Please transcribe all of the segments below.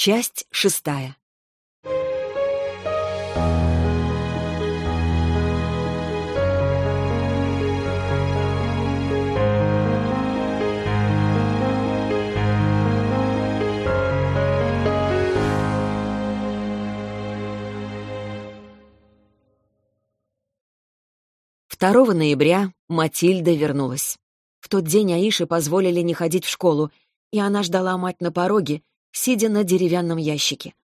Часть шестая. Второго ноября Матильда вернулась. В тот день Аише позволили не ходить в школу, и она ждала мать на пороге, сидя на деревянном ящике.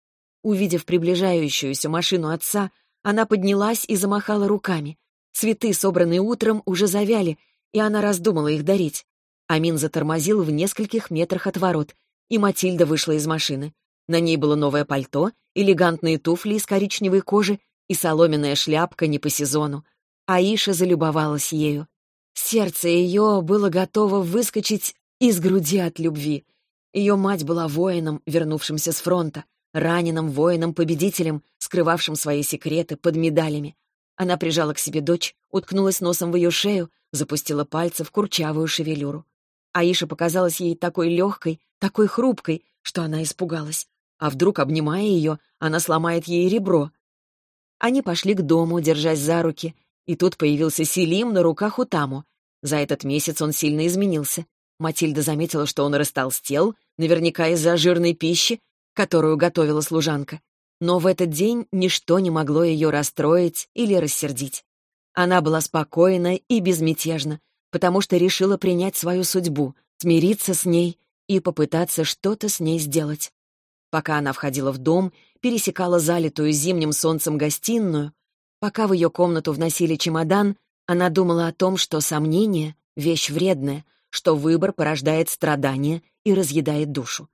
Увидев приближающуюся машину отца, она поднялась и замахала руками. Цветы, собранные утром, уже завяли, и она раздумала их дарить. Амин затормозил в нескольких метрах от ворот, и Матильда вышла из машины. На ней было новое пальто, элегантные туфли из коричневой кожи и соломенная шляпка не по сезону. Аиша залюбовалась ею. Сердце ее было готово выскочить из груди от любви. Ее мать была воином, вернувшимся с фронта, раненым воином-победителем, скрывавшим свои секреты под медалями. Она прижала к себе дочь, уткнулась носом в ее шею, запустила пальцы в курчавую шевелюру. Аиша показалась ей такой легкой, такой хрупкой, что она испугалась. А вдруг, обнимая ее, она сломает ей ребро? Они пошли к дому, держась за руки, и тут появился Селим на руках у Таму. За этот месяц он сильно изменился. Матильда заметила, что он растолстел, наверняка из-за жирной пищи, которую готовила служанка. Но в этот день ничто не могло ее расстроить или рассердить. Она была спокойна и безмятежна, потому что решила принять свою судьбу, смириться с ней и попытаться что-то с ней сделать. Пока она входила в дом, пересекала залитую зимним солнцем гостиную, Пока в ее комнату вносили чемодан, она думала о том, что сомнение — вещь вредная, что выбор порождает страдания и разъедает душу.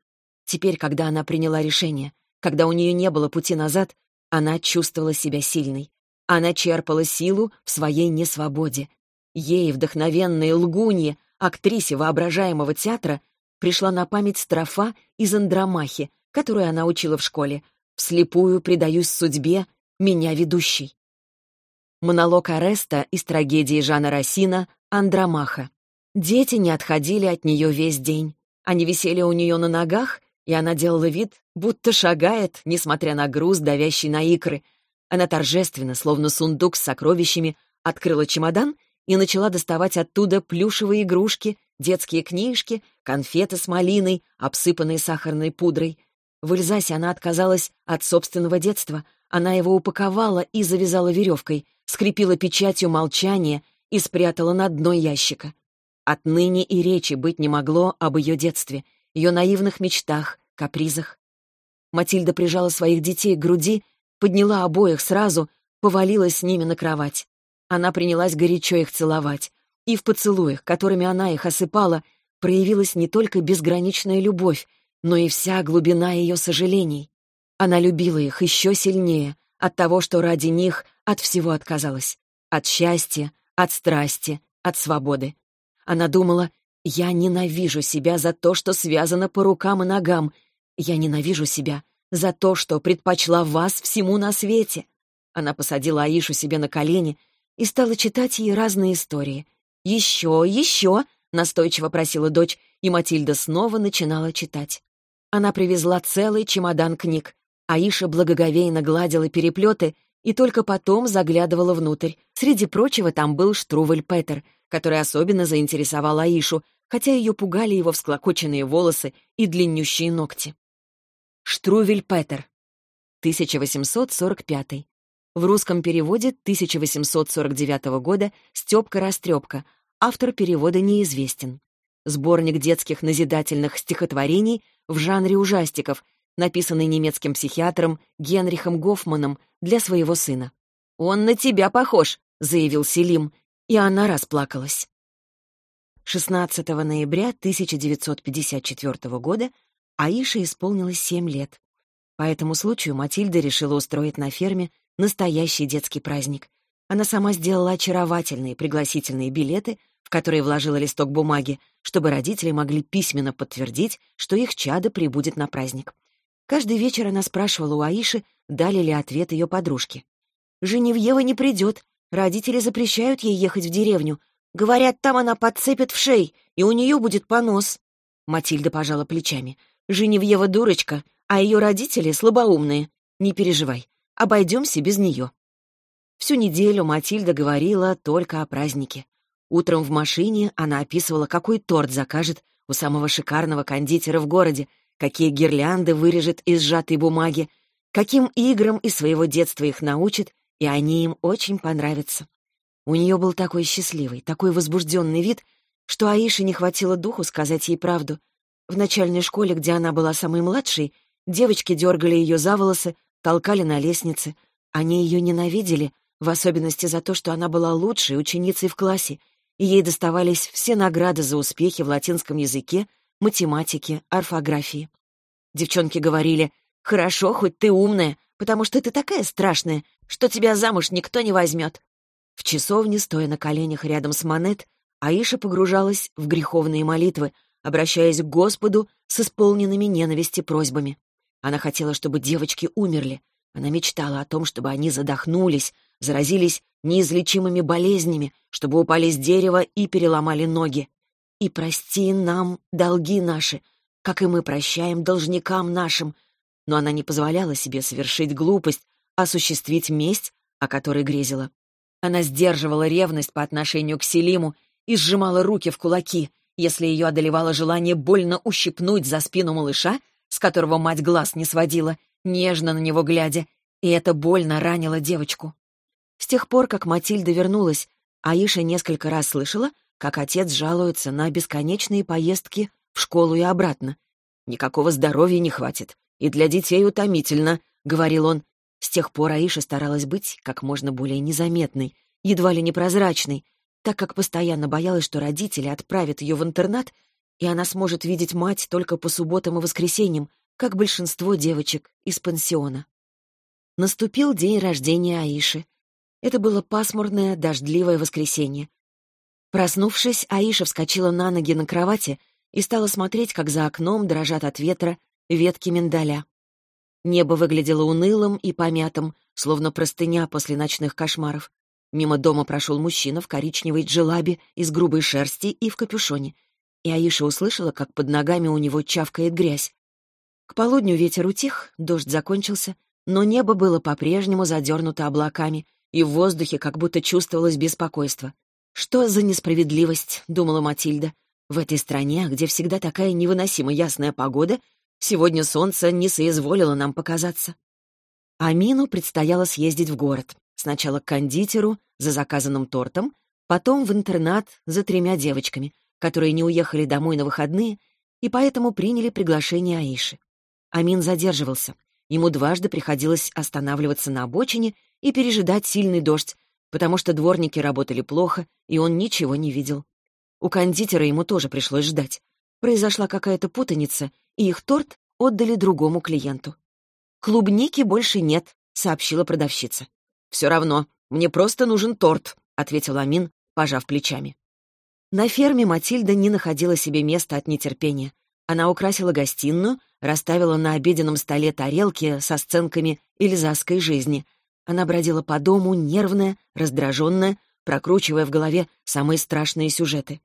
Теперь, когда она приняла решение, когда у нее не было пути назад, она чувствовала себя сильной. Она черпала силу в своей несвободе. Ей, вдохновенной лгунье, актрисе воображаемого театра, пришла на память строфа из Андромахи, которую она учила в школе. «Вслепую предаюсь судьбе, меня ведущий». Монолог Ареста из трагедии Жана Рассина «Андромаха». Дети не отходили от нее весь день. Они висели у нее на ногах, и она делала вид, будто шагает, несмотря на груз, давящий на икры. Она торжественно, словно сундук с сокровищами, открыла чемодан и начала доставать оттуда плюшевые игрушки, детские книжки, конфеты с малиной, обсыпанные сахарной пудрой. В Эльзасе она отказалась от собственного детства. Она его упаковала и завязала веревкой — скрепила печатью молчания и спрятала на дно ящика. Отныне и речи быть не могло об ее детстве, ее наивных мечтах, капризах. Матильда прижала своих детей к груди, подняла обоих сразу, повалилась с ними на кровать. Она принялась горячо их целовать. И в поцелуях, которыми она их осыпала, проявилась не только безграничная любовь, но и вся глубина ее сожалений. Она любила их еще сильнее, от того, что ради них от всего отказалась. От счастья, от страсти, от свободы. Она думала, я ненавижу себя за то, что связано по рукам и ногам. Я ненавижу себя за то, что предпочла вас всему на свете. Она посадила Аишу себе на колени и стала читать ей разные истории. «Еще, еще!» — настойчиво просила дочь, и Матильда снова начинала читать. Она привезла целый чемодан книг, Аиша благоговейно гладила переплеты и только потом заглядывала внутрь. Среди прочего там был Штрувель Петер, который особенно заинтересовал Аишу, хотя ее пугали его всклокоченные волосы и длиннющие ногти. Штрувель Петер, 1845. В русском переводе 1849 года Степка-растрепка, автор перевода неизвестен. Сборник детских назидательных стихотворений в жанре ужастиков — написанный немецким психиатром Генрихом Гофманом для своего сына. «Он на тебя похож», — заявил Селим, и она расплакалась. 16 ноября 1954 года Аише исполнилось 7 лет. По этому случаю Матильда решила устроить на ферме настоящий детский праздник. Она сама сделала очаровательные пригласительные билеты, в которые вложила листок бумаги, чтобы родители могли письменно подтвердить, что их чадо прибудет на праздник. Каждый вечер она спрашивала у Аиши, дали ли ответ ее подружке. «Женевьева не придет. Родители запрещают ей ехать в деревню. Говорят, там она подцепит в шей, и у нее будет понос». Матильда пожала плечами. «Женевьева дурочка. А ее родители слабоумные. Не переживай, обойдемся без нее. Всю неделю Матильда говорила только о празднике. Утром в машине она описывала, какой торт закажет у самого шикарного кондитера в городе, какие гирлянды вырежет из сжатой бумаги, каким играм из своего детства их научит, и они им очень понравятся. У нее был такой счастливый, такой возбужденный вид, что Аише не хватило духу сказать ей правду. В начальной школе, где она была самой младшей, девочки дергали ее за волосы, толкали на лестнице. Они ее ненавидели, в особенности за то, что она была лучшей ученицей в классе, и ей доставались все награды за успехи в латинском языке, математике, орфографии. Девчонки говорили, «Хорошо, хоть ты умная, потому что ты такая страшная, что тебя замуж никто не возьмет». В часовне, стоя на коленях рядом с Монет, Аиша погружалась в греховные молитвы, обращаясь к Господу с исполненными ненависти просьбами. Она хотела, чтобы девочки умерли. Она мечтала о том, чтобы они задохнулись, заразились неизлечимыми болезнями, чтобы упали с дерева и переломали ноги. И прости нам долги наши, как и мы прощаем должникам нашим. Но она не позволяла себе совершить глупость, осуществить месть, о которой грезила. Она сдерживала ревность по отношению к Селиму и сжимала руки в кулаки, если ее одолевало желание больно ущипнуть за спину малыша, с которого мать глаз не сводила, нежно на него глядя, и это больно ранило девочку. С тех пор, как Матильда вернулась, Аиша несколько раз слышала, как отец жалуется на бесконечные поездки в школу и обратно. «Никакого здоровья не хватит, и для детей утомительно», — говорил он. С тех пор Аиша старалась быть как можно более незаметной, едва ли непрозрачной, так как постоянно боялась, что родители отправят ее в интернат, и она сможет видеть мать только по субботам и воскресеньям, как большинство девочек из пансиона. Наступил день рождения Аиши, это было пасмурное, дождливое воскресенье. Проснувшись, Аиша вскочила на ноги на кровати и стала смотреть, как за окном дрожат от ветра ветки миндаля. Небо выглядело унылым и помятым, словно простыня после ночных кошмаров. Мимо дома прошел мужчина в коричневой джелабе из грубой шерсти и в капюшоне, и Аиша услышала, как под ногами у него чавкает грязь. К полудню ветер утих, дождь закончился, но небо было по-прежнему задернуто облаками — и в воздухе как будто чувствовалось беспокойство. «Что за несправедливость?» — думала Матильда. «В этой стране, где всегда такая невыносимо ясная погода, сегодня солнце не соизволило нам показаться». Амину предстояло съездить в город. Сначала к кондитеру за заказанным тортом, потом в интернат за тремя девочками, которые не уехали домой на выходные и поэтому приняли приглашение Аиши. Амин задерживался. Ему дважды приходилось останавливаться на обочине и пережидать сильный дождь, потому что дворники работали плохо, и он ничего не видел. У кондитера ему тоже пришлось ждать. Произошла какая-то путаница, и их торт отдали другому клиенту. «Клубники больше нет», — сообщила продавщица. «Все равно, мне просто нужен торт», — ответил Амин, пожав плечами. На ферме Матильда не находила себе места от нетерпения. Она украсила гостиную, расставила на обеденном столе тарелки со сценками эльзасской жизни — она бродила по дому, нервная, раздраженная, прокручивая в голове самые страшные сюжеты.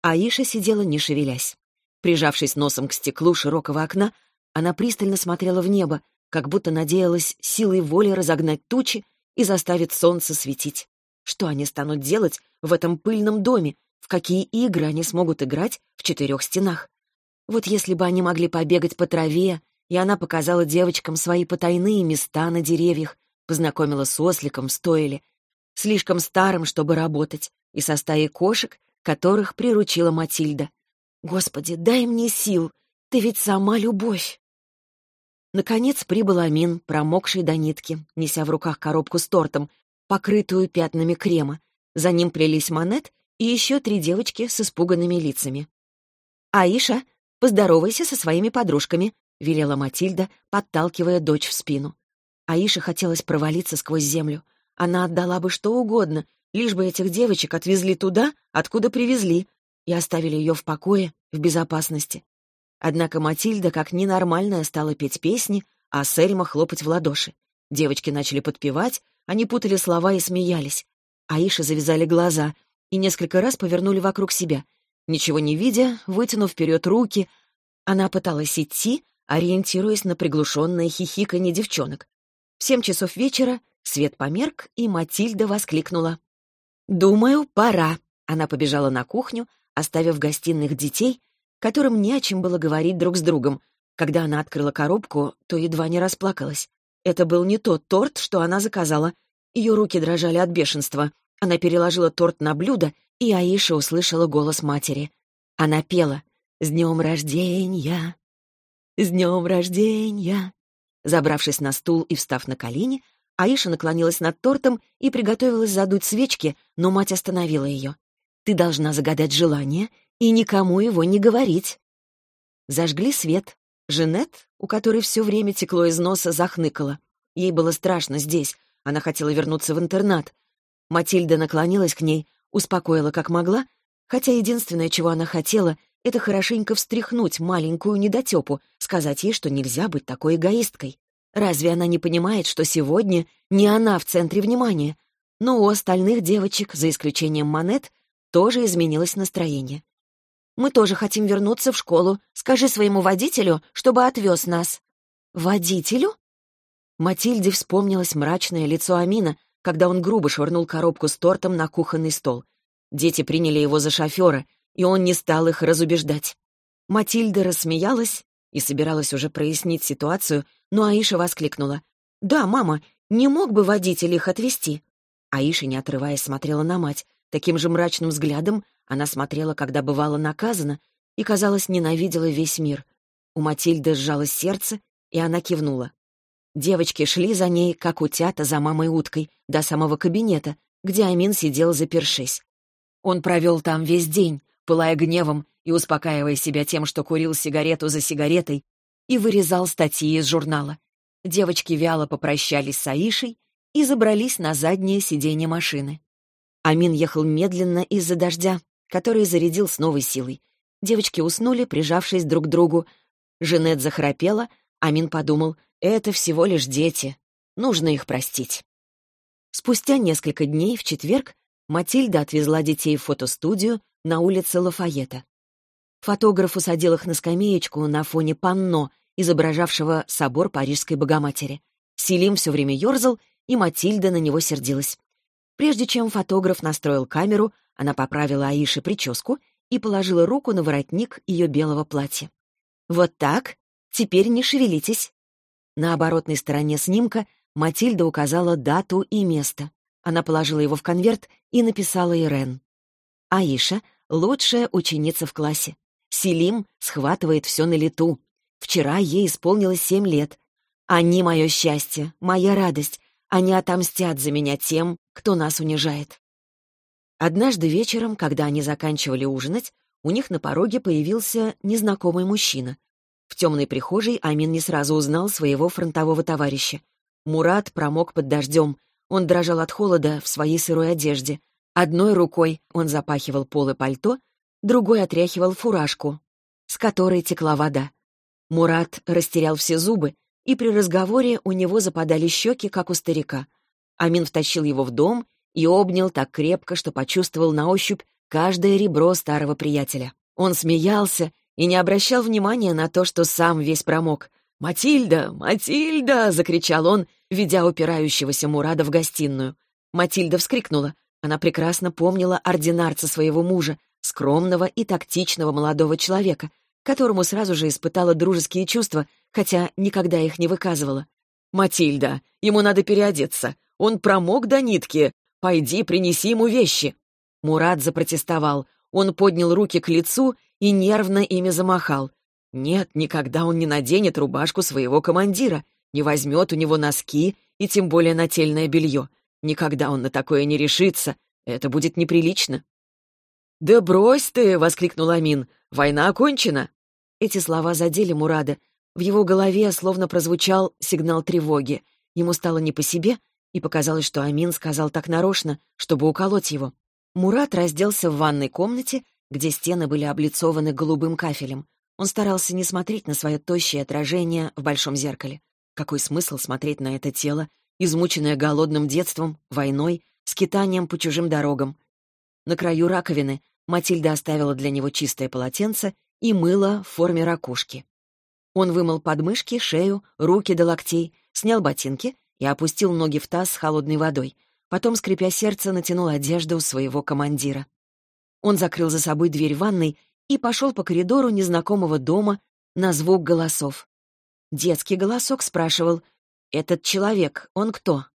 Аиша сидела, не шевелясь. Прижавшись носом к стеклу широкого окна, она пристально смотрела в небо, как будто надеялась силой воли разогнать тучи и заставить солнце светить. Что они станут делать в этом пыльном доме? В какие игры они смогут играть в четырех стенах? Вот если бы они могли побегать по траве, и она показала девочкам свои потайные места на деревьях, Познакомила с осликом в стойле, слишком старым, чтобы работать, и со стаей кошек, которых приручила Матильда. «Господи, дай мне сил! Ты ведь сама любовь!» Наконец прибыл Амин, промокший до нитки, неся в руках коробку с тортом, покрытую пятнами крема. За ним плелись Монет и еще три девочки с испуганными лицами. «Аиша, поздоровайся со своими подружками», — велела Матильда, подталкивая дочь в спину. Аише хотелось провалиться сквозь землю. Она отдала бы что угодно, лишь бы этих девочек отвезли туда, откуда привезли, и оставили ее в покое, в безопасности. Однако Матильда, как ненормальная, стала петь песни, а Сельма хлопать в ладоши. Девочки начали подпевать, они путали слова и смеялись. Аиша завязали глаза и несколько раз повернули вокруг себя. Ничего не видя, вытянув вперед руки, она пыталась идти, ориентируясь на приглушенное хихиканье девчонок. В семь часов вечера свет померк, и Матильда воскликнула. «Думаю, пора». Она побежала на кухню, оставив гостиных детей, которым не о чем было говорить друг с другом. Когда она открыла коробку, то едва не расплакалась. Это был не тот торт, что она заказала. Ее руки дрожали от бешенства. Она переложила торт на блюдо, и Аиша услышала голос матери. Она пела «С днем рождения! С днем рождения!» Забравшись на стул и встав на колени, Аиша наклонилась над тортом и приготовилась задуть свечки, но мать остановила ее. «Ты должна загадать желание и никому его не говорить». Зажгли свет. Женет, у которой все время текло из носа, захныкала. Ей было страшно здесь. Она хотела вернуться в интернат. Матильда наклонилась к ней, успокоила как могла, хотя единственное, чего она хотела, это хорошенько встряхнуть маленькую недотепу, сказать ей, что нельзя быть такой эгоисткой. Разве она не понимает, что сегодня не она в центре внимания? Но у остальных девочек, за исключением Монет, тоже изменилось настроение. «Мы тоже хотим вернуться в школу. Скажи своему водителю, чтобы отвез нас». «Водителю?» Матильде вспомнилось мрачное лицо Амина, когда он грубо швырнул коробку с тортом на кухонный стол. Дети приняли его за шофера, и он не стал их разубеждать. Матильда рассмеялась и собиралась уже прояснить ситуацию, но Аиша воскликнула. «Да, мама, не мог бы водитель их отвезти?» Аиша, не отрываясь, смотрела на мать. Таким же мрачным взглядом она смотрела, когда бывала наказана, и, казалось, ненавидела весь мир. У Матильды сжалось сердце, и она кивнула. Девочки шли за ней, как утята за мамой-уткой, до самого кабинета, где Амин сидел запершись. Он провел там весь день, пылая гневом и успокаивая себя тем, что курил сигарету за сигаретой и вырезал статьи из журнала. Девочки вяло попрощались с Аишей и забрались на заднее сиденье машины. Амин ехал медленно из-за дождя, который зарядил с новой силой. Девочки уснули, прижавшись друг к другу. Женет захрапела, Амин подумал, это всего лишь дети, нужно их простить. Спустя несколько дней, в четверг, Матильда отвезла детей в фотостудию на улице Лафайета. Фотограф усадил их на скамеечку на фоне панно, изображавшего собор Парижской Богоматери. Селим все время ерзал, и Матильда на него сердилась. Прежде чем фотограф настроил камеру, она поправила Аише прическу и положила руку на воротник ее белого платья. «Вот так. Теперь не шевелитесь». На оборотной стороне снимка Матильда указала дату и место. Она положила его в конверт и написала Ирен. Аиша — лучшая ученица в классе. Селим схватывает все на лету. Вчера ей исполнилось семь лет. Они — мое счастье, моя радость. Они отомстят за меня тем, кто нас унижает. Однажды вечером, когда они заканчивали ужинать, у них на пороге появился незнакомый мужчина. В темной прихожей Амин не сразу узнал своего фронтового товарища. Мурат промок под дождем. Он дрожал от холода в своей сырой одежде. Одной рукой он запахивал полы пальто, другой отряхивал фуражку, с которой текла вода. Мурат растерял все зубы, и при разговоре у него западали щеки, как у старика. Амин втащил его в дом и обнял так крепко, что почувствовал на ощупь каждое ребро старого приятеля. Он смеялся и не обращал внимания на то, что сам весь промок. «Матильда! Матильда!» — закричал он, ведя упирающегося Мурада в гостиную. Матильда вскрикнула. Она прекрасно помнила ординарца своего мужа, скромного и тактичного молодого человека, которому сразу же испытала дружеские чувства, хотя никогда их не выказывала. «Матильда, ему надо переодеться. Он промок до нитки. Пойди, принеси ему вещи». Мурат запротестовал. Он поднял руки к лицу и нервно ими замахал. Нет, никогда он не наденет рубашку своего командира, не возьмет у него носки и тем более нательное белье. Никогда он на такое не решится. Это будет неприлично. «Да брось ты!» — воскликнул Амин. «Война окончена!» Эти слова задели Мурада. В его голове словно прозвучал сигнал тревоги. Ему стало не по себе, и показалось, что Амин сказал так нарочно, чтобы уколоть его. Мурат разделся в ванной комнате, где стены были облицованы голубым кафелем. Он старался не смотреть на свое тощее отражение в большом зеркале. Какой смысл смотреть на это тело, измученное голодным детством, войной, скитанием по чужим дорогам? На краю раковины Матильда оставила для него чистое полотенце и мыло в форме ракушки. Он вымыл подмышки, шею, руки до локтей, снял ботинки и опустил ноги в таз с холодной водой. Потом, скрипя сердце, натянул одежду своего командира. Он закрыл за собой дверь ванной и пошел по коридору незнакомого дома на звук голосов. Детский голосок спрашивал «Этот человек, он кто?»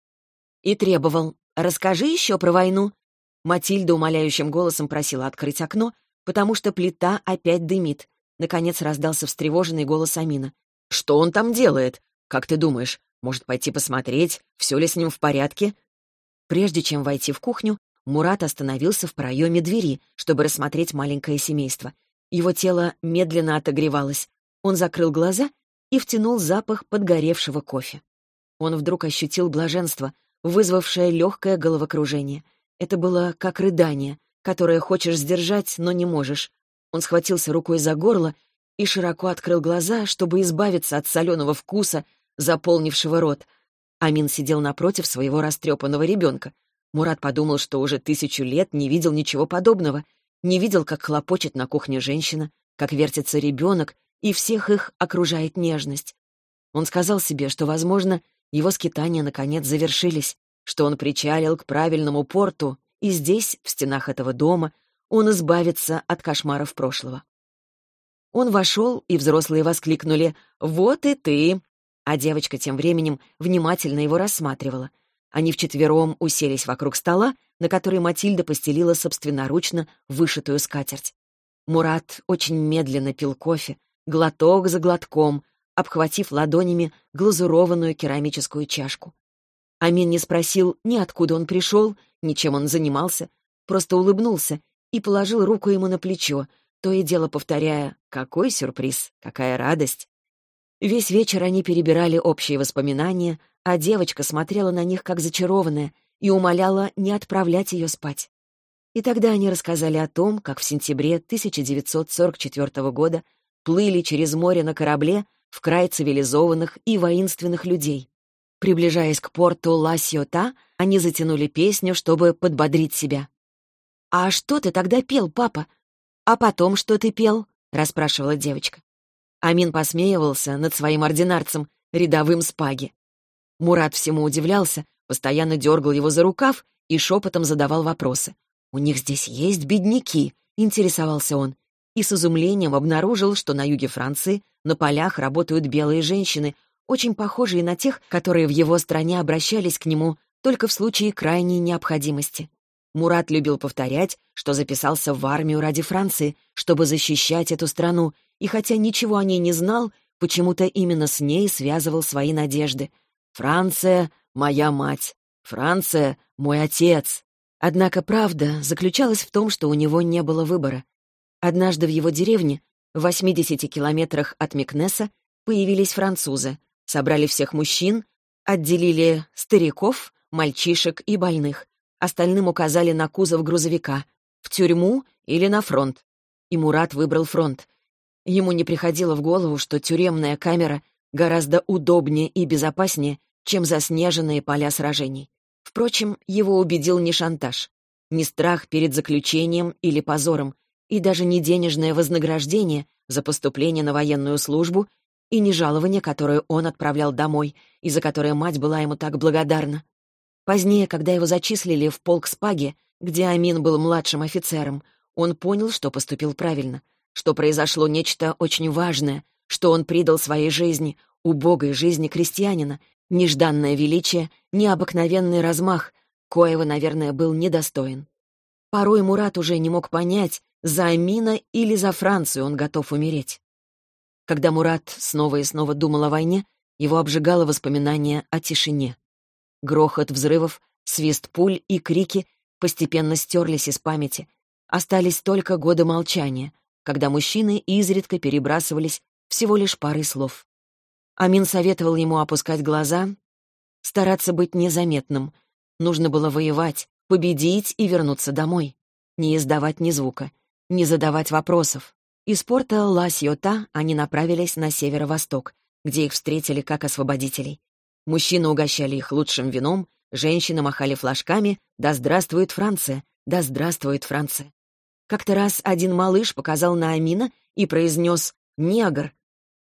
И требовал «Расскажи еще про войну». Матильда умоляющим голосом просила открыть окно, потому что плита опять дымит. Наконец раздался встревоженный голос Амина. «Что он там делает? Как ты думаешь, может пойти посмотреть, все ли с ним в порядке?» Прежде чем войти в кухню, Мурат остановился в проеме двери, чтобы рассмотреть маленькое семейство. Его тело медленно отогревалось. Он закрыл глаза и втянул запах подгоревшего кофе. Он вдруг ощутил блаженство, вызвавшее легкое головокружение. Это было как рыдание, которое хочешь сдержать, но не можешь. Он схватился рукой за горло и широко открыл глаза, чтобы избавиться от соленого вкуса, заполнившего рот. Амин сидел напротив своего растрепанного ребенка. Мурат подумал, что уже тысячу лет не видел ничего подобного, не видел, как хлопочет на кухне женщина, как вертится ребенок, и всех их окружает нежность. Он сказал себе, что, возможно, его скитания наконец завершились, что он причалил к правильному порту, и здесь, в стенах этого дома, он избавится от кошмаров прошлого. Он вошел, и взрослые воскликнули «Вот и ты!», а девочка тем временем внимательно его рассматривала. Они вчетвером уселись вокруг стола, на который Матильда постелила собственноручно вышитую скатерть. Мурат очень медленно пил кофе, глоток за глотком, обхватив ладонями глазурованную керамическую чашку. Амин не спросил ни откуда он пришел, ни чем он занимался, просто улыбнулся и положил руку ему на плечо, то и дело повторяя «Какой сюрприз! Какая радость!». Весь вечер они перебирали общие воспоминания, а девочка смотрела на них как зачарованная и умоляла не отправлять ее спать. И тогда они рассказали о том, как в сентябре 1944 года плыли через море на корабле в край цивилизованных и воинственных людей. Приближаясь к порту Ла-Сьота, они затянули песню, чтобы подбодрить себя. «А что ты тогда пел, папа? А потом что ты пел?» — расспрашивала девочка. Амин посмеивался над своим ординарцем, рядовым спаги. Мурат всему удивлялся, постоянно дергал его за рукав и шепотом задавал вопросы. «У них здесь есть бедняки?» — интересовался он. И с изумлением обнаружил, что на юге Франции на полях работают белые женщины, очень похожие на тех, которые в его стране обращались к нему только в случае крайней необходимости. Мурат любил повторять, что записался в армию ради Франции, чтобы защищать эту страну, и хотя ничего о ней не знал, почему-то именно с ней связывал свои надежды. «Франция — моя мать! Франция — мой отец!» Однако правда заключалась в том, что у него не было выбора. Однажды в его деревне, в 80 километрах от Микнеса, появились французы, собрали всех мужчин, отделили стариков, мальчишек и больных. Остальным указали на кузов грузовика, в тюрьму или на фронт. И Мурат выбрал фронт. Ему не приходило в голову, что тюремная камера гораздо удобнее и безопаснее, чем заснеженные поля сражений. Впрочем, его убедил не шантаж, не страх перед заключением или позором, и даже не денежное вознаграждение за поступление на военную службу и не жалование, которое он отправлял домой, и за которое мать была ему так благодарна. Позднее, когда его зачислили в полк Спаги, где Амин был младшим офицером, он понял, что поступил правильно, что произошло нечто очень важное, что он придал своей жизни, убогой жизни крестьянина, нежданное величие, необыкновенный размах, коего, наверное, был недостоин. Порой Мурат уже не мог понять, за Амина или за Францию он готов умереть. Когда Мурат снова и снова думал о войне, его обжигало воспоминание о тишине. Грохот взрывов, свист пуль и крики постепенно стерлись из памяти. Остались только годы молчания, когда мужчины изредка перебрасывались всего лишь парой слов. Амин советовал ему опускать глаза, стараться быть незаметным. Нужно было воевать, победить и вернуться домой. Не издавать ни звука, не задавать вопросов. Из порта Ла-Сьота они направились на северо-восток, где их встретили как освободителей. Мужчины угощали их лучшим вином, женщины махали флажками «Да здравствует Франция! Да здравствует Франция!». Как-то раз один малыш показал на Амина и произнес «Негр».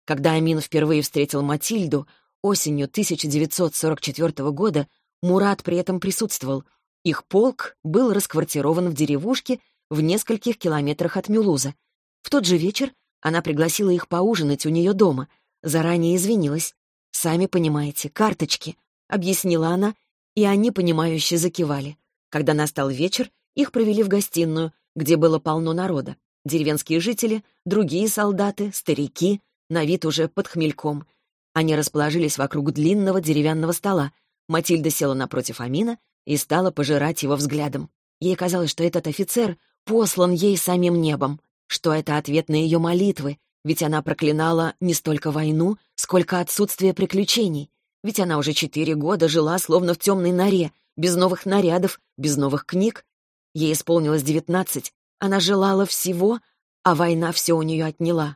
Когда Амин впервые встретил Матильду, осенью 1944 года Мурат при этом присутствовал. Их полк был расквартирован в деревушке в нескольких километрах от Мюлуза. В тот же вечер она пригласила их поужинать у нее дома, заранее извинилась. «Сами понимаете, карточки», — объяснила она, и они, понимающе закивали. Когда настал вечер, их провели в гостиную, где было полно народа. Деревенские жители, другие солдаты, старики, на вид уже под хмельком. Они расположились вокруг длинного деревянного стола. Матильда села напротив Амина и стала пожирать его взглядом. Ей казалось, что этот офицер послан ей самим небом, что это ответ на ее молитвы, ведь она проклинала не столько войну, сколько отсутствие приключений. Ведь она уже четыре года жила словно в темной норе, без новых нарядов, без новых книг. Ей исполнилось девятнадцать, она желала всего, а война все у нее отняла.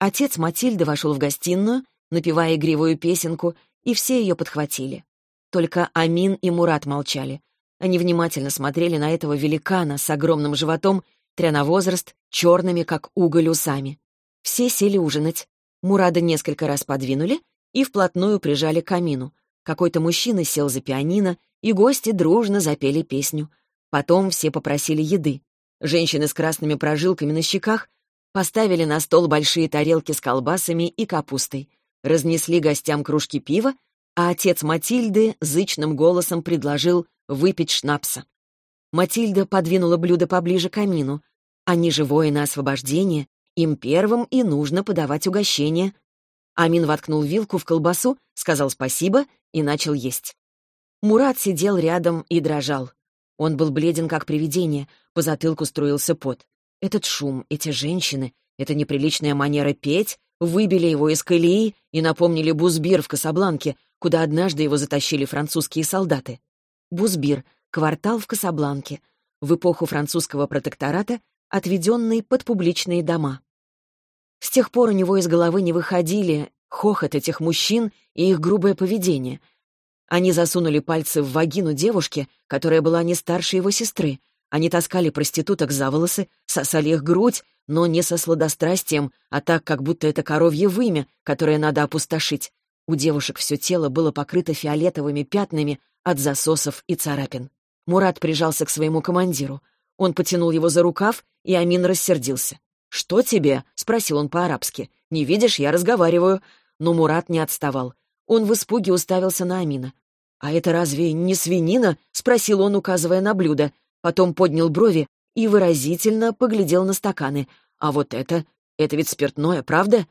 Отец Матильды вошел в гостиную, напевая игривую песенку, и все ее подхватили. Только Амин и Мурат молчали. Они внимательно смотрели на этого великана с огромным животом, тря возраст, черными, как уголь, усами. Все сели ужинать. Мурада несколько раз подвинули и вплотную прижали к камину. Какой-то мужчина сел за пианино, и гости дружно запели песню. Потом все попросили еды. Женщины с красными прожилками на щеках поставили на стол большие тарелки с колбасами и капустой, разнесли гостям кружки пива, а отец Матильды зычным голосом предложил выпить шнапса. Матильда подвинула блюдо поближе к камину. Они же воины освобождения, им первым и нужно подавать угощение. Амин воткнул вилку в колбасу, сказал спасибо и начал есть. Мурат сидел рядом и дрожал. Он был бледен, как привидение, по затылку струился пот. Этот шум, эти женщины, эта неприличная манера петь выбили его из колеи и напомнили Бузбир в Касабланке, куда однажды его затащили французские солдаты. Бузбир — квартал в Касабланке, в эпоху французского протектората, отведенный под публичные дома. С тех пор у него из головы не выходили хохот этих мужчин и их грубое поведение — они засунули пальцы в вагину девушки, которая была не старше его сестры. Они таскали проституток за волосы, сосали их грудь, но не со сладострастием, а так, как будто это коровье вымя, которое надо опустошить. У девушек все тело было покрыто фиолетовыми пятнами от засосов и царапин. Мурат прижался к своему командиру. Он потянул его за рукав, и Амин рассердился. «Что тебе?» — спросил он по-арабски. «Не видишь, я разговариваю». Но Мурат не отставал. Он в испуге уставился на Амина. «А это разве не свинина?» — спросил он, указывая на блюдо. Потом поднял брови и выразительно поглядел на стаканы. «А вот это? Это ведь спиртное, правда?»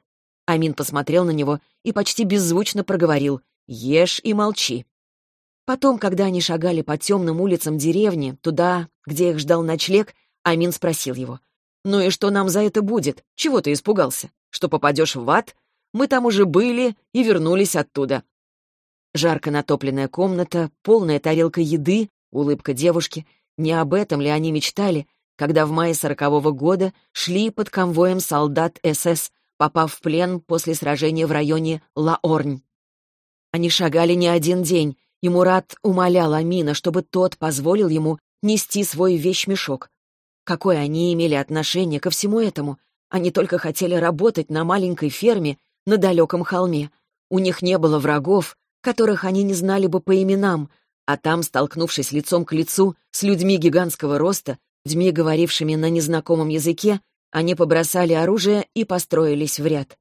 Амин посмотрел на него и почти беззвучно проговорил «Ешь и молчи». Потом, когда они шагали по темным улицам деревни, туда, где их ждал ночлег, Амин спросил его. «Ну и что нам за это будет? Чего ты испугался? Что попадешь в ад? Мы там уже были и вернулись оттуда. Жарко натопленная комната, полная тарелка еды, улыбка девушки. Не об этом ли они мечтали, когда в мае сорокового года шли под конвоем солдат СС, попав в плен после сражения в районе Лаорнь? Они шагали не один день, и Мурат умолял Амина, чтобы тот позволил ему нести свой вещмешок. Какое они имели отношение ко всему этому? Они только хотели работать на маленькой ферме на далеком холме. У них не было врагов, которых они не знали бы по именам, а там, столкнувшись лицом к лицу с людьми гигантского роста, людьми, говорившими на незнакомом языке, они побросали оружие и построились в ряд.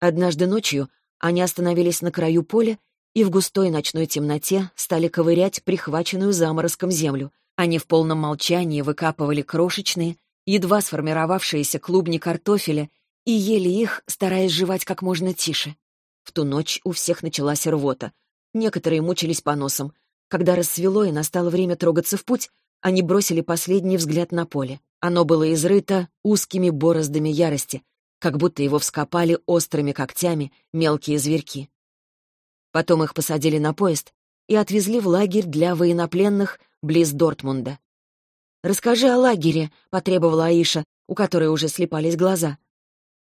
Однажды ночью они остановились на краю поля и в густой ночной темноте стали ковырять прихваченную заморозком землю. Они в полном молчании выкапывали крошечные, едва сформировавшиеся клубни картофеля и ели их, стараясь жевать как можно тише. В ту ночь у всех началась рвота. Некоторые мучились по носам. Когда рассвело и настало время трогаться в путь, они бросили последний взгляд на поле. Оно было изрыто узкими бороздами ярости, как будто его вскопали острыми когтями мелкие зверьки. Потом их посадили на поезд и отвезли в лагерь для военнопленных близ Дортмунда. «Расскажи о лагере», — потребовала Аиша, у которой уже слепались глаза.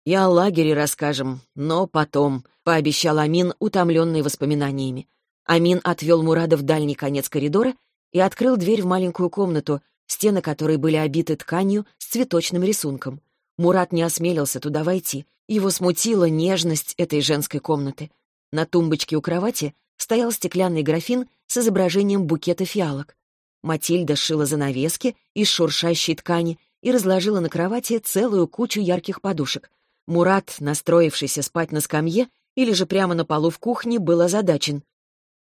«И о лагере расскажем, но потом», — пообещал Амин, утомленный воспоминаниями. Амин отвел Мурада в дальний конец коридора и открыл дверь в маленькую комнату, стены которой были обиты тканью с цветочным рисунком. Мурат не осмелился туда войти. Его смутила нежность этой женской комнаты. На тумбочке у кровати стоял стеклянный графин с изображением букета фиалок. Матильда сшила занавески из шуршащей ткани и разложила на кровати целую кучу ярких подушек. Мурат, настроившийся спать на скамье или же прямо на полу в кухне, был озадачен.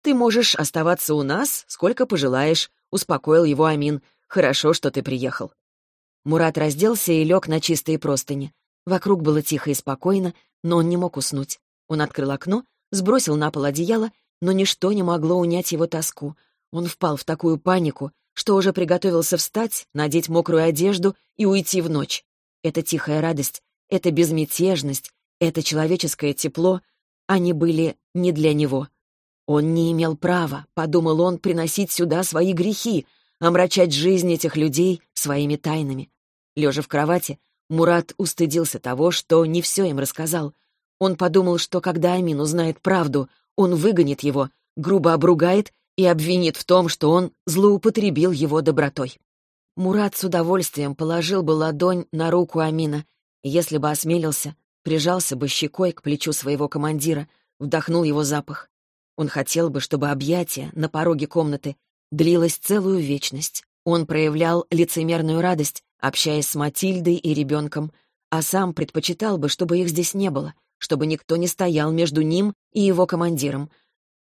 «Ты можешь оставаться у нас, сколько пожелаешь», — успокоил его Амин. «Хорошо, что ты приехал». Мурат разделся и лег на чистые простыни. Вокруг было тихо и спокойно, но он не мог уснуть. Он открыл окно, сбросил на пол одеяло, но ничто не могло унять его тоску. Он впал в такую панику, что уже приготовился встать, надеть мокрую одежду и уйти в ночь. Эта тихая радость, эта безмятежность, это человеческое тепло, они были не для него. Он не имел права, подумал он, приносить сюда свои грехи, омрачать жизнь этих людей своими тайнами. Лежа в кровати, Мурат устыдился того, что не все им рассказал. Он подумал, что когда Амин узнает правду, он выгонит его, грубо обругает и обвинит в том, что он злоупотребил его добротой. Мурат с удовольствием положил бы ладонь на руку Амина, и если бы осмелился, прижался бы щекой к плечу своего командира, вдохнул его запах. Он хотел бы, чтобы объятие на пороге комнаты длилось целую вечность. Он проявлял лицемерную радость, общаясь с Матильдой и ребенком, а сам предпочитал бы, чтобы их здесь не было, чтобы никто не стоял между ним и его командиром.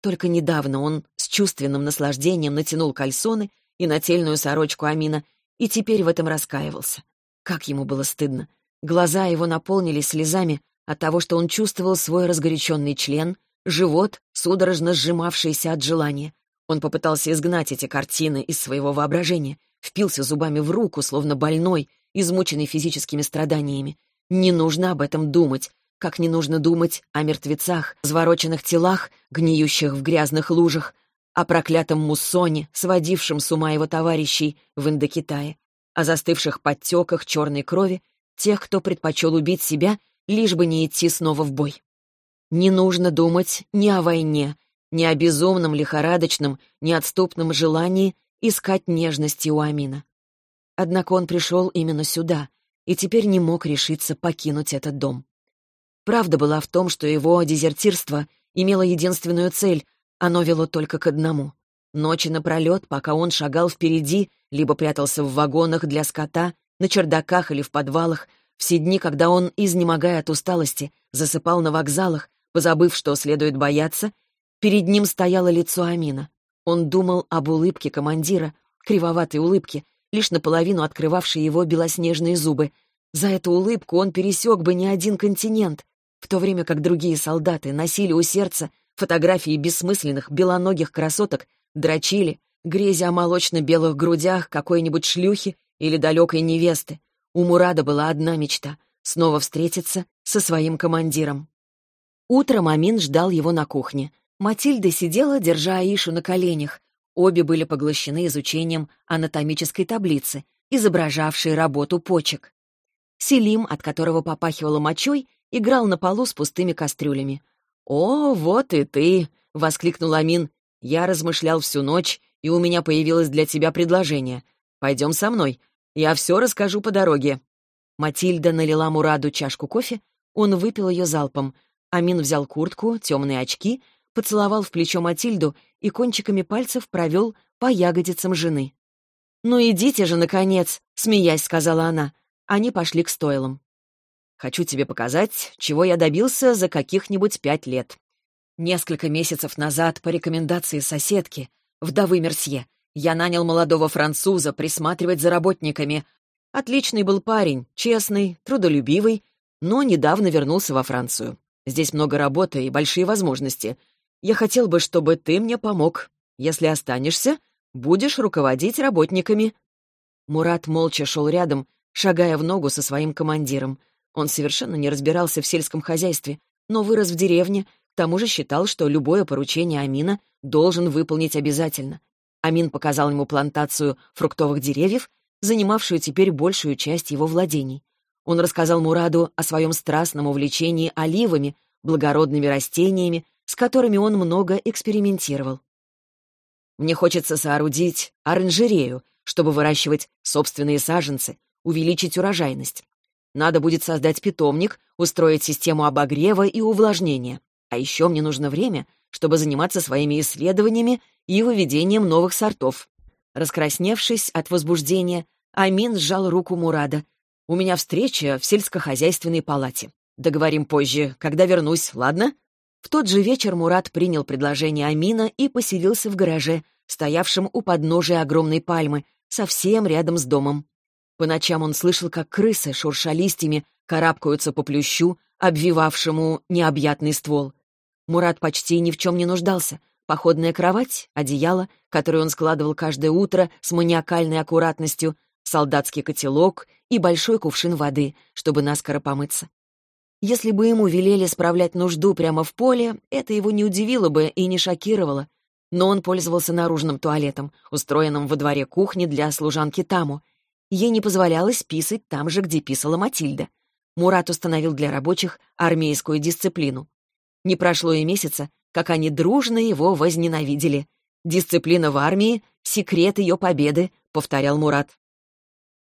Только недавно он с чувственным наслаждением натянул кальсоны и нательную сорочку Амина, и теперь в этом раскаивался. Как ему было стыдно. Глаза его наполнились слезами от того, что он чувствовал свой разгоряченный член, живот, судорожно сжимавшийся от желания. Он попытался изгнать эти картины из своего воображения, впился зубами в руку, словно больной, измученный физическими страданиями. Не нужно об этом думать, как не нужно думать о мертвецах, звороченных телах, гниющих в грязных лужах, о проклятом муссоне, сводившем с ума его товарищей в Индокитае, о застывших подтеках черной крови тех, кто предпочел убить себя, лишь бы не идти снова в бой. Не нужно думать ни о войне, ни о безумном, лихорадочном, неотступном желании искать нежности у Амина. Однако он пришел именно сюда и теперь не мог решиться покинуть этот дом. Правда была в том, что его дезертирство имело единственную цель, оно вело только к одному. Ночи напролет, пока он шагал впереди, либо прятался в вагонах для скота, на чердаках или в подвалах, все дни, когда он, изнемогая от усталости, засыпал на вокзалах, позабыв, что следует бояться, перед ним стояло лицо Амина. Он думал об улыбке командира, кривоватой улыбке, лишь наполовину открывавшей его белоснежные зубы. За эту улыбку он пересек бы не один континент, в то время как другие солдаты носили у сердца фотографии бессмысленных белоногих красоток, дрочили, грезя о молочно-белых грудях какой-нибудь шлюхи или далекой невесты. У Мурада была одна мечта — снова встретиться со своим командиром. Утром Амин ждал его на кухне. Матильда сидела, держа Аишу на коленях. Обе были поглощены изучением анатомической таблицы, изображавшей работу почек. Селим, от которого попахивало мочой, играл на полу с пустыми кастрюлями. «О, вот и ты!» — воскликнул Амин. «Я размышлял всю ночь, и у меня появилось для тебя предложение. Пойдем со мной. Я все расскажу по дороге». Матильда налила Мураду чашку кофе, он выпил ее залпом. Амин взял куртку, темные очки, поцеловал в плечо Матильду и кончиками пальцев провел по ягодицам жены. «Ну идите же, наконец!» — смеясь сказала она. Они пошли к стойлам. «Хочу тебе показать, чего я добился за каких-нибудь пять лет. Несколько месяцев назад, по рекомендации соседки, вдовы Мерсье, я нанял молодого француза присматривать за работниками. Отличный был парень, честный, трудолюбивый, но недавно вернулся во Францию. Здесь много работы и большие возможности. Я хотел бы, чтобы ты мне помог. Если останешься, будешь руководить работниками». Мурат молча шел рядом, шагая в ногу со своим командиром. Он совершенно не разбирался в сельском хозяйстве, но вырос в деревне, к тому же считал, что любое поручение Амина должен выполнить обязательно. Амин показал ему плантацию фруктовых деревьев, занимавшую теперь большую часть его владений. Он рассказал Мураду о своем страстном увлечении оливами, благородными растениями, с которыми он много экспериментировал. «Мне хочется соорудить оранжерею, чтобы выращивать собственные саженцы, увеличить урожайность. Надо будет создать питомник, устроить систему обогрева и увлажнения. А еще мне нужно время, чтобы заниматься своими исследованиями и выведением новых сортов. Раскрасневшись от возбуждения, Амин сжал руку Мурада. «У меня встреча в сельскохозяйственной палате. Договорим позже, когда вернусь, ладно?» В тот же вечер Мурат принял предложение Амина и поселился в гараже, стоявшем у подножия огромной пальмы, совсем рядом с домом. По ночам он слышал, как крысы, шурша листьями, карабкаются по плющу, обвивавшему необъятный ствол. Мурат почти ни в чем не нуждался. Походная кровать, одеяло, которое он складывал каждое утро с маниакальной аккуратностью, солдатский котелок и большой кувшин воды, чтобы наскоро помыться. Если бы ему велели справлять нужду прямо в поле, это его не удивило бы и не шокировало. Но он пользовался наружным туалетом, устроенным во дворе кухни для служанки Таму. Ей не позволялось писать там же, где писала Матильда. Мурат установил для рабочих армейскую дисциплину. Не прошло и месяца, как они дружно его возненавидели. «Дисциплина в армии — секрет ее победы», — повторял Мурат.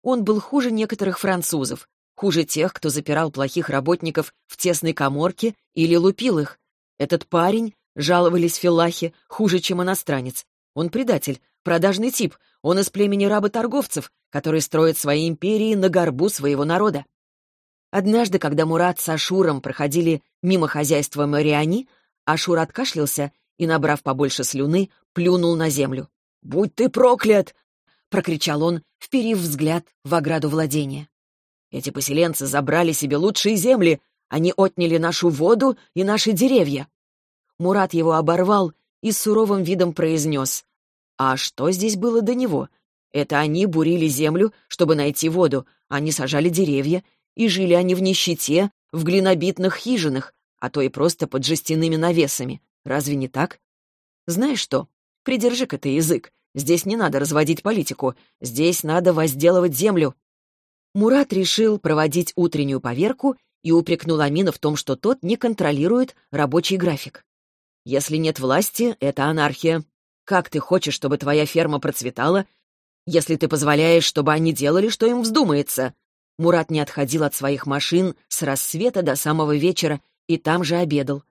Он был хуже некоторых французов, хуже тех, кто запирал плохих работников в тесной коморке или лупил их. Этот парень, жаловались филлахи, хуже, чем иностранец. Он предатель, продажный тип, он из племени работорговцев, который строит свои империи на горбу своего народа. Однажды, когда Мурат с Ашуром проходили мимо хозяйства Мариани, Ашур откашлялся и, набрав побольше слюны, плюнул на землю. «Будь ты проклят!» — прокричал он, вперив взгляд в ограду владения. Эти поселенцы забрали себе лучшие земли, они отняли нашу воду и наши деревья. Мурат его оборвал и с суровым видом произнес. А что здесь было до него? Это они бурили землю, чтобы найти воду, они сажали деревья, и жили они в нищете, в глинобитных хижинах, а то и просто под жестяными навесами. Разве не так? Знаешь что? Придержи-ка ты язык. Здесь не надо разводить политику. Здесь надо возделывать землю. Мурат решил проводить утреннюю поверку и упрекнул Амина в том, что тот не контролирует рабочий график. «Если нет власти, это анархия. Как ты хочешь, чтобы твоя ферма процветала, если ты позволяешь, чтобы они делали, что им вздумается?» Мурат не отходил от своих машин с рассвета до самого вечера и там же обедал.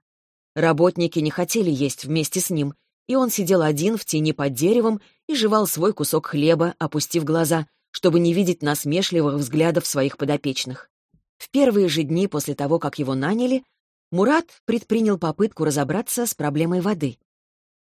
Работники не хотели есть вместе с ним, и он сидел один в тени под деревом и жевал свой кусок хлеба, опустив глаза — чтобы не видеть насмешливых взглядов своих подопечных. В первые же дни после того, как его наняли, Мурат предпринял попытку разобраться с проблемой воды.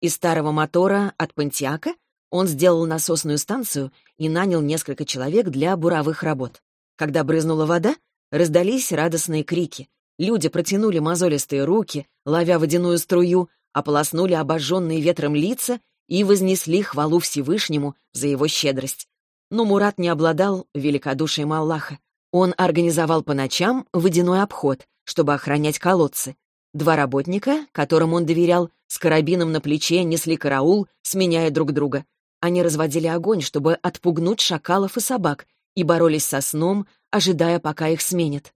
Из старого мотора от Пантиака он сделал насосную станцию и нанял несколько человек для буровых работ. Когда брызнула вода, раздались радостные крики. Люди протянули мозолистые руки, ловя водяную струю, ополоснули обожженные ветром лица и вознесли хвалу Всевышнему за его щедрость. Но Мурат не обладал великодушием Аллаха. Он организовал по ночам водяной обход, чтобы охранять колодцы. Два работника, которым он доверял, с карабином на плече несли караул, сменяя друг друга. Они разводили огонь, чтобы отпугнуть шакалов и собак, и боролись со сном, ожидая, пока их сменят.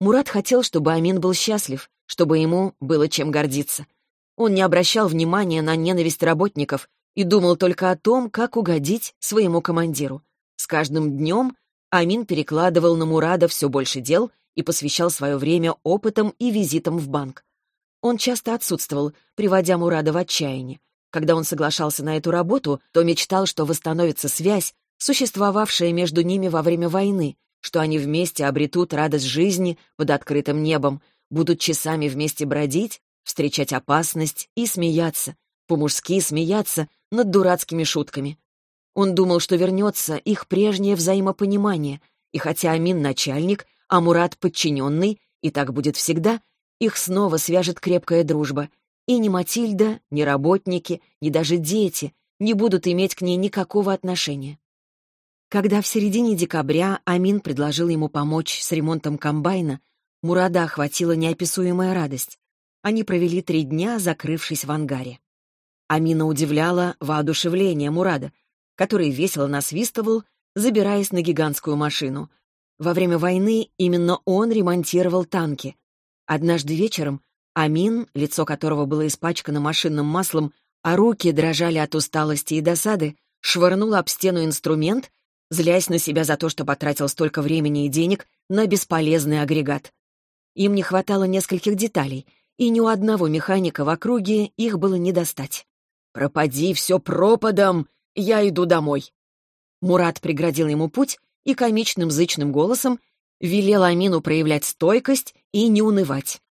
Мурат хотел, чтобы Амин был счастлив, чтобы ему было чем гордиться. Он не обращал внимания на ненависть работников, и думал только о том, как угодить своему командиру. С каждым днем Амин перекладывал на Мурада все больше дел и посвящал свое время опытам и визитам в банк. Он часто отсутствовал, приводя Мурада в отчаяние. Когда он соглашался на эту работу, то мечтал, что восстановится связь, существовавшая между ними во время войны, что они вместе обретут радость жизни под открытым небом, будут часами вместе бродить, встречать опасность и смеяться, по-мужски смеяться над дурацкими шутками. Он думал, что вернется их прежнее взаимопонимание, и хотя Амин начальник, а Мурат подчиненный, и так будет всегда, их снова свяжет крепкая дружба, и ни Матильда, ни работники, ни даже дети не будут иметь к ней никакого отношения. Когда в середине декабря Амин предложил ему помочь с ремонтом комбайна, Мурада охватила неописуемая радость. Они провели три дня, закрывшись в ангаре. Амина удивляла воодушевление Мурада, который весело насвистывал, забираясь на гигантскую машину. Во время войны именно он ремонтировал танки. Однажды вечером Амин, лицо которого было испачкано машинным маслом, а руки дрожали от усталости и досады, швырнул об стену инструмент злясь на себя за то, что потратил столько времени и денег на бесполезный агрегат. Им не хватало нескольких деталей, и ни у одного механика в округе их было не достать. «Пропади все пропадом! Я иду домой!» Мурат преградил ему путь и комичным зычным голосом велел Амину проявлять стойкость и не унывать.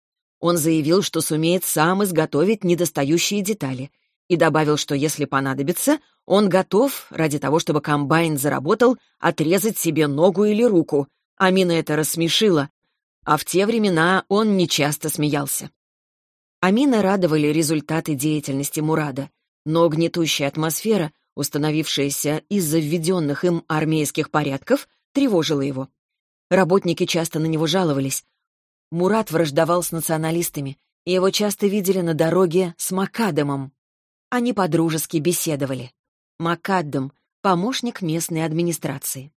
Он заявил, что сумеет сам изготовить недостающие детали, и добавил, что если понадобится, он готов, ради того, чтобы комбайн заработал, отрезать себе ногу или руку. Амина это рассмешила, а в те времена он нечасто смеялся. Амина радовали результаты деятельности Мурада, но гнетущая атмосфера, установившаяся из-за введенных им армейских порядков, тревожила его. Работники часто на него жаловались. Мурат враждовал с националистами, и его часто видели на дороге с Макадамом. Они подружески беседовали. Макадам — помощник местной администрации.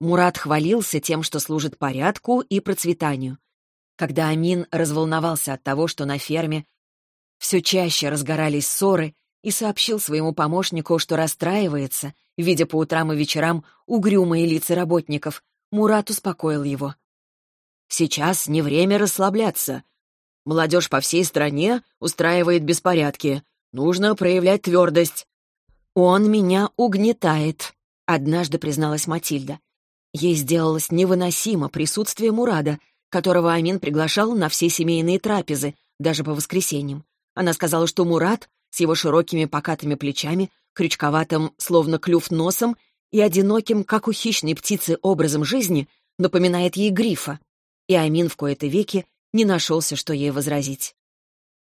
Мурат хвалился тем, что служит порядку и процветанию. Когда Амин разволновался от того, что на ферме все чаще разгорались ссоры, и сообщил своему помощнику, что расстраивается, видя по утрам и вечерам угрюмые лица работников, Мурат успокоил его. «Сейчас не время расслабляться. Молодежь по всей стране устраивает беспорядки. Нужно проявлять твердость». «Он меня угнетает», — однажды призналась Матильда. Ей сделалось невыносимо присутствие Мурада, которого Амин приглашал на все семейные трапезы, даже по воскресеньям. Она сказала, что Мурат с его широкими покатыми плечами, крючковатым, словно клюв носом, и одиноким, как у хищной птицы, образом жизни напоминает ей грифа, и Амин в кои-то веки не нашелся, что ей возразить.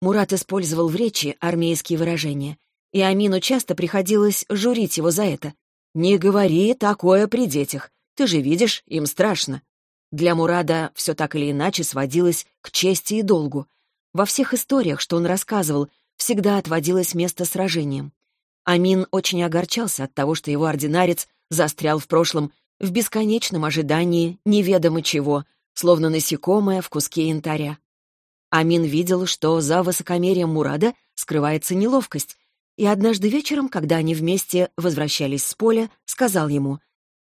Мурат использовал в речи армейские выражения, и Амину часто приходилось журить его за это. «Не говори такое при детях, ты же видишь, им страшно». Для Мурада все так или иначе сводилось к чести и долгу. Во всех историях, что он рассказывал, всегда отводилось место сражениям. Амин очень огорчался от того, что его ординарец застрял в прошлом в бесконечном ожидании неведомо чего, словно насекомое в куске янтаря. Амин видел, что за высокомерием Мурада скрывается неловкость, и однажды вечером, когда они вместе возвращались с поля, сказал ему,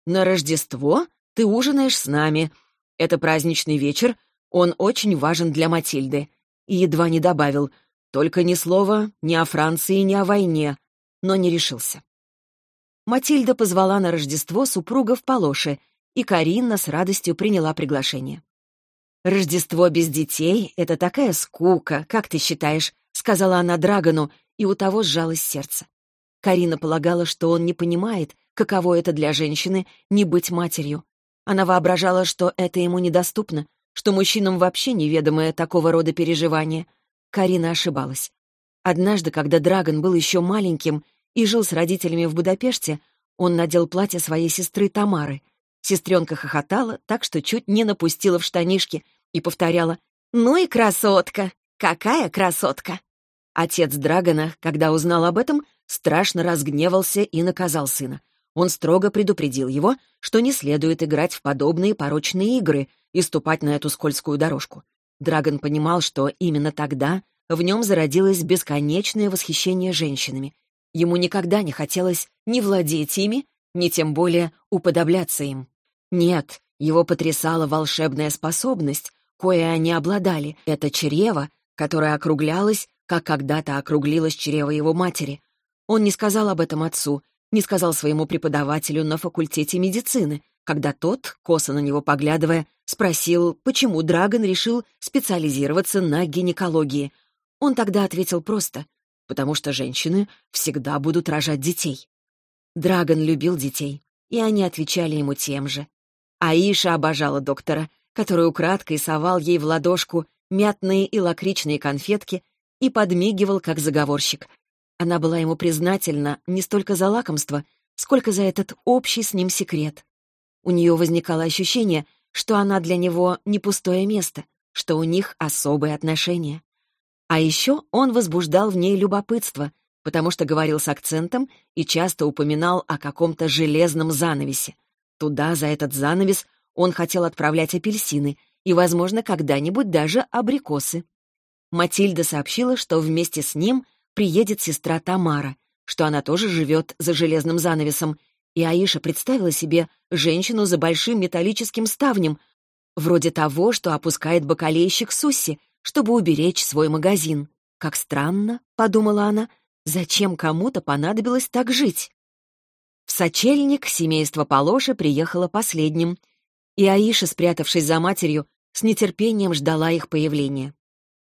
«На Рождество ты ужинаешь с нами. Это праздничный вечер, он очень важен для Матильды». И едва не добавил, «Только ни слова ни о Франции, ни о войне но не решился. Матильда позвала на Рождество супруга в Полоше, и Карина с радостью приняла приглашение. «Рождество без детей — это такая скука, как ты считаешь?» — сказала она Драгону, и у того сжалось сердце. Карина полагала, что он не понимает, каково это для женщины не быть матерью. Она воображала, что это ему недоступно, что мужчинам вообще неведомое такого рода переживания. Карина ошибалась. Однажды, когда Драгон был еще маленьким и жил с родителями в Будапеште, он надел платье своей сестры Тамары. Сестренка хохотала так, что чуть не напустила в штанишки и повторяла «Ну и красотка! Какая красотка!» Отец Драгона, когда узнал об этом, страшно разгневался и наказал сына. Он строго предупредил его, что не следует играть в подобные порочные игры и ступать на эту скользкую дорожку. Драгон понимал, что именно тогда в нем зародилось бесконечное восхищение женщинами. Ему никогда не хотелось ни владеть ими, ни тем более уподобляться им. Нет, его потрясала волшебная способность, кое они обладали. Это чрево, которое округлялось, как когда-то округлилось чрево его матери. Он не сказал об этом отцу, не сказал своему преподавателю на факультете медицины, когда тот, косо на него поглядывая, спросил, почему Драгон решил специализироваться на гинекологии — он тогда ответил просто, потому что женщины всегда будут рожать детей. Драгон любил детей, и они отвечали ему тем же. Аиша обожала доктора, который украдкой совал ей в ладошку мятные и лакричные конфетки и подмигивал, как заговорщик. Она была ему признательна не столько за лакомство, сколько за этот общий с ним секрет. У нее возникало ощущение, что она для него не пустое место, что у них особые отношения. А еще он возбуждал в ней любопытство, потому что говорил с акцентом и часто упоминал о каком-то железном занавесе. Туда, за этот занавес, он хотел отправлять апельсины и, возможно, когда-нибудь даже абрикосы. Матильда сообщила, что вместе с ним приедет сестра Тамара, что она тоже живет за железным занавесом, и Аиша представила себе женщину за большим металлическим ставнем, вроде того, что опускает бакалейщик Сусси, чтобы уберечь свой магазин. «Как странно», — подумала она, — «зачем кому-то понадобилось так жить?» В сочельник семейство Полоши приехало последним, и Аиша, спрятавшись за матерью, с нетерпением ждала их появления.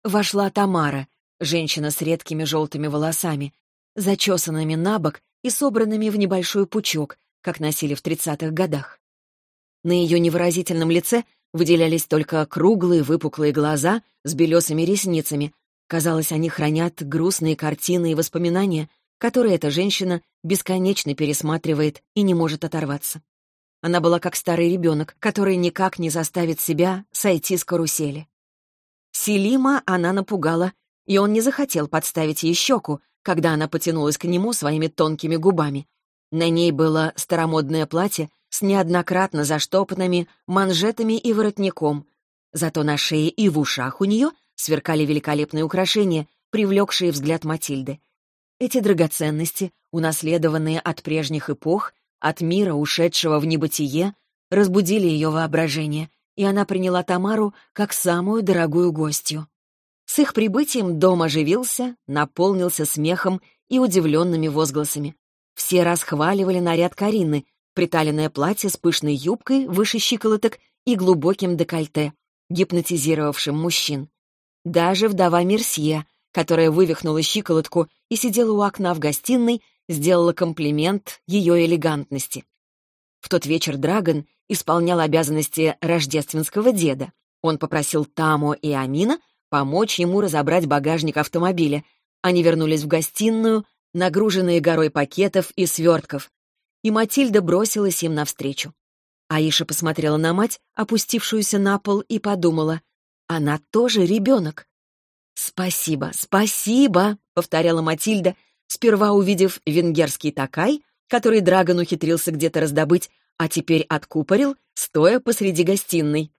Вошла Тамара, женщина с редкими желтыми волосами, зачесанными на бок и собранными в небольшой пучок, как носили в тридцатых годах. На ее невыразительном лице выделялись только круглые выпуклые глаза с белесыми ресницами. Казалось, они хранят грустные картины и воспоминания, которые эта женщина бесконечно пересматривает и не может оторваться. Она была как старый ребенок, который никак не заставит себя сойти с карусели. Селима она напугала, и он не захотел подставить ей щеку, когда она потянулась к нему своими тонкими губами. На ней было старомодное платье с неоднократно заштопанными манжетами и воротником. Зато на шее и в ушах у нее сверкали великолепные украшения, привлекшие взгляд Матильды. Эти драгоценности, унаследованные от прежних эпох, от мира, ушедшего в небытие, разбудили ее воображение, и она приняла Тамару как самую дорогую гостью. С их прибытием дом оживился, наполнился смехом и удивленными возгласами. Все расхваливали наряд Карины, приталенное платье с пышной юбкой выше щиколоток и глубоким декольте, гипнотизировавшим мужчин. Даже вдова Мерсье, которая вывихнула щиколотку и сидела у окна в гостиной, сделала комплимент ее элегантности. В тот вечер Драгон исполнял обязанности рождественского деда. Он попросил Тамо и Амина помочь ему разобрать багажник автомобиля. Они вернулись в гостиную, нагруженные горой пакетов и свертков. И Матильда бросилась им навстречу. Аиша посмотрела на мать, опустившуюся на пол, и подумала, она тоже ребенок. «Спасибо, спасибо», — повторяла Матильда, сперва увидев венгерский такай, который Драгон ухитрился где-то раздобыть, а теперь откупорил, стоя посреди гостиной.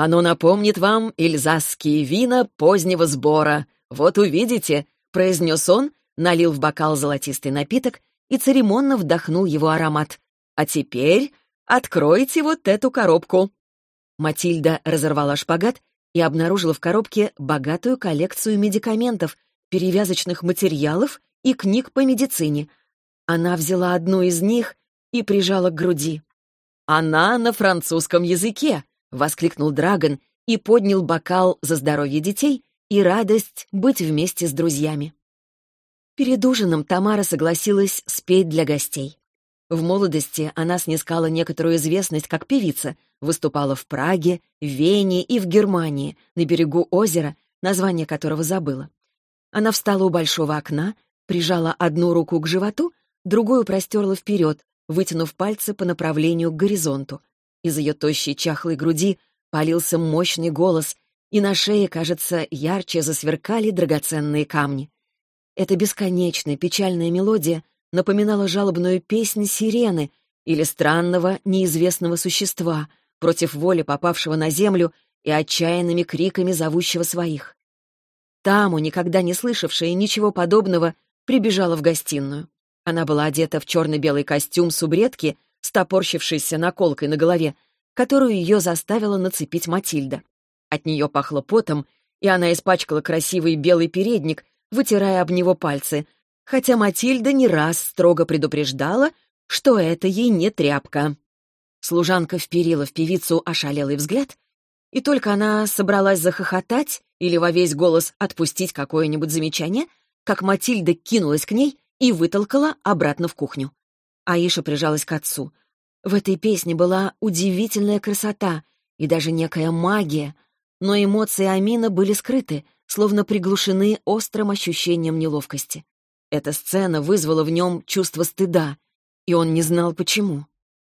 Оно напомнит вам эльзасские вина позднего сбора. Вот увидите», — произнес он, налил в бокал золотистый напиток и церемонно вдохнул его аромат. «А теперь откройте вот эту коробку». Матильда разорвала шпагат и обнаружила в коробке богатую коллекцию медикаментов, перевязочных материалов и книг по медицине. Она взяла одну из них и прижала к груди. «Она на французском языке», — воскликнул Драгон и поднял бокал за здоровье детей и радость быть вместе с друзьями. Перед ужином Тамара согласилась спеть для гостей. В молодости она снискала некоторую известность как певица, выступала в Праге, в Вене и в Германии, на берегу озера, название которого забыла. Она встала у большого окна, прижала одну руку к животу, другую простерла вперед, вытянув пальцы по направлению к горизонту. Из ее тощей чахлой груди полился мощный голос, и на шее, кажется, ярче засверкали драгоценные камни. Эта бесконечная печальная мелодия напоминала жалобную песнь сирены или странного неизвестного существа против воли попавшего на землю и отчаянными криками зовущего своих. Таму, никогда не слышавшая ничего подобного, прибежала в гостиную. Она была одета в черно-белый костюм субредки с топорщившейся наколкой на голове, которую ее заставила нацепить Матильда. От нее пахло потом, и она испачкала красивый белый передник, вытирая об него пальцы, хотя Матильда не раз строго предупреждала, что это ей не тряпка. Служанка вперила в певицу ошалелый взгляд, и только она собралась захохотать или во весь голос отпустить какое-нибудь замечание, как Матильда кинулась к ней и вытолкала обратно в кухню. Аиша прижалась к отцу. В этой песне была удивительная красота и даже некая магия, но эмоции Амина были скрыты, словно приглушены острым ощущением неловкости. Эта сцена вызвала в нем чувство стыда, и он не знал почему.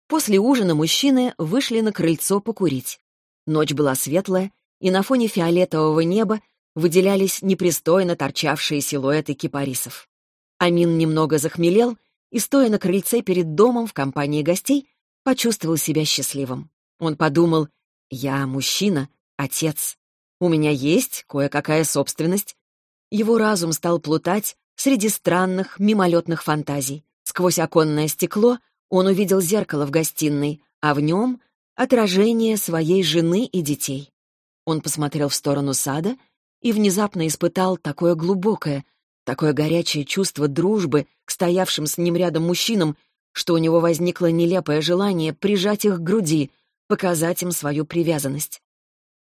После ужина мужчины вышли на крыльцо покурить. Ночь была светлая, и на фоне фиолетового неба выделялись непристойно торчавшие силуэты кипарисов. Амин немного захмелел и, стоя на крыльце перед домом в компании гостей, почувствовал себя счастливым. Он подумал, «Я мужчина, отец. У меня есть кое-какая собственность». Его разум стал плутать среди странных мимолетных фантазий. Сквозь оконное стекло Он увидел зеркало в гостиной, а в нем — отражение своей жены и детей. Он посмотрел в сторону сада и внезапно испытал такое глубокое, такое горячее чувство дружбы к стоявшим с ним рядом мужчинам, что у него возникло нелепое желание прижать их к груди, показать им свою привязанность.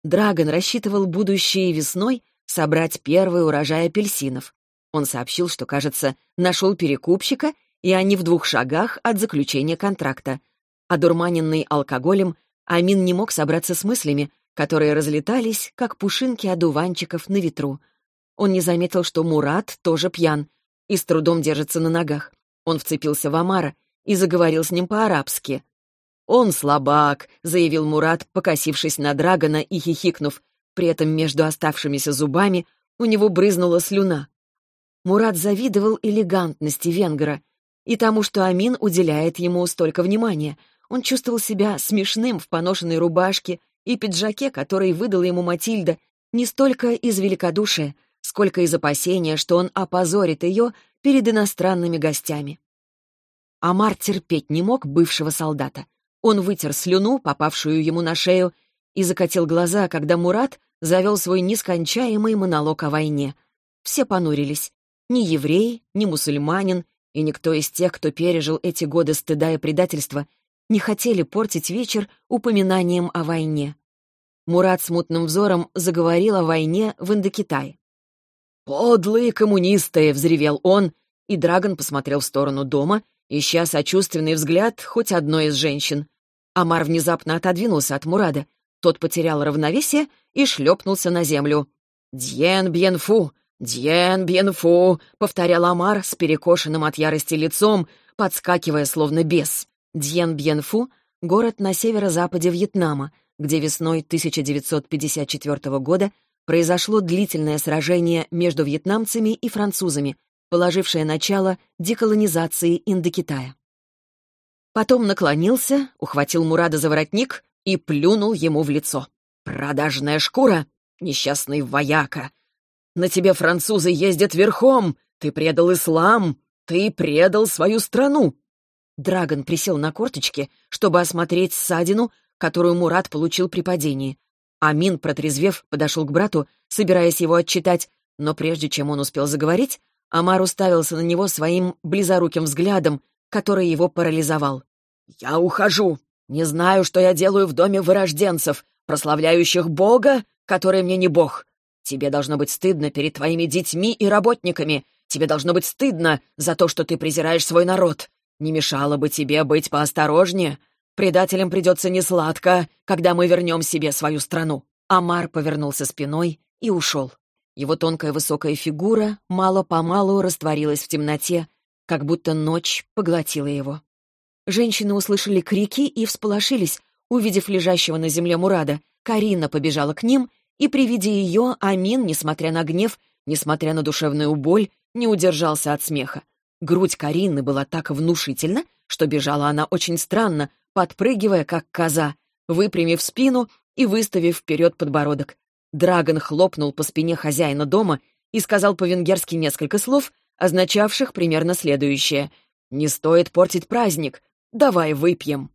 Драгон рассчитывал будущей весной собрать первый урожай апельсинов. Он сообщил, что, кажется, нашел перекупщика, и они в двух шагах от заключения контракта. Одурманенный алкоголем, Амин не мог собраться с мыслями, которые разлетались, как пушинки одуванчиков на ветру. Он не заметил, что Мурат тоже пьян и с трудом держится на ногах. Он вцепился в Амара и заговорил с ним по-арабски. «Он слабак», — заявил Мурат, покосившись на Драгона и хихикнув. При этом между оставшимися зубами у него брызнула слюна. Мурат завидовал элегантности венгера и тому, что Амин уделяет ему столько внимания. Он чувствовал себя смешным в поношенной рубашке и пиджаке, который выдала ему Матильда, не столько из великодушия, сколько из опасения, что он опозорит ее перед иностранными гостями. Амар терпеть не мог бывшего солдата. Он вытер слюну, попавшую ему на шею, и закатил глаза, когда Мурат завел свой нескончаемый монолог о войне. Все понурились. Ни еврей, ни мусульманин, и никто из тех, кто пережил эти годы стыда и предательства, не хотели портить вечер упоминанием о войне. Мурат смутным взором заговорил о войне в Индокитае. «Подлые коммунисты!» — взревел он, и Драгон посмотрел в сторону дома, ища сочувственный взгляд хоть одной из женщин. Амар внезапно отодвинулся от Мурада. Тот потерял равновесие и шлепнулся на землю. «Дьен бьенфу! Дьен бьенфу!» — повторял Амар с перекошенным от ярости лицом, подскакивая словно бес. Дьен бьенфу — город на северо-западе Вьетнама, где весной 1954 года произошло длительное сражение между вьетнамцами и французами, положившее начало деколонизации Индокитая. Потом наклонился, ухватил Мурада за воротник и плюнул ему в лицо. «Продажная шкура! Несчастный вояка! На тебе французы ездят верхом! Ты предал ислам! Ты предал свою страну!» Драгон присел на корточки, чтобы осмотреть ссадину, которую Мурат получил при падении. Амин, протрезвев, подошел к брату, собираясь его отчитать, но прежде чем он успел заговорить, Амар уставился на него своим близоруким взглядом, который его парализовал. «Я ухожу. Не знаю, что я делаю в доме вырожденцев, прославляющих Бога, который мне не Бог. Тебе должно быть стыдно перед твоими детьми и работниками. Тебе должно быть стыдно за то, что ты презираешь свой народ. Не мешало бы тебе быть поосторожнее. Предателям придется несладко, когда мы вернем себе свою страну». Амар повернулся спиной и ушел. Его тонкая высокая фигура мало-помалу растворилась в темноте, как будто ночь поглотила его. Женщины услышали крики и всполошились, увидев лежащего на земле Мурада. Карина побежала к ним, и при виде ее Амин, несмотря на гнев, несмотря на душевную боль, не удержался от смеха. Грудь Карины была так внушительна, что бежала она очень странно, подпрыгивая, как коза, выпрямив спину и выставив вперед подбородок. Драгон хлопнул по спине хозяина дома и сказал по-венгерски несколько слов, означавших примерно следующее. «Не стоит портить праздник. Давай выпьем».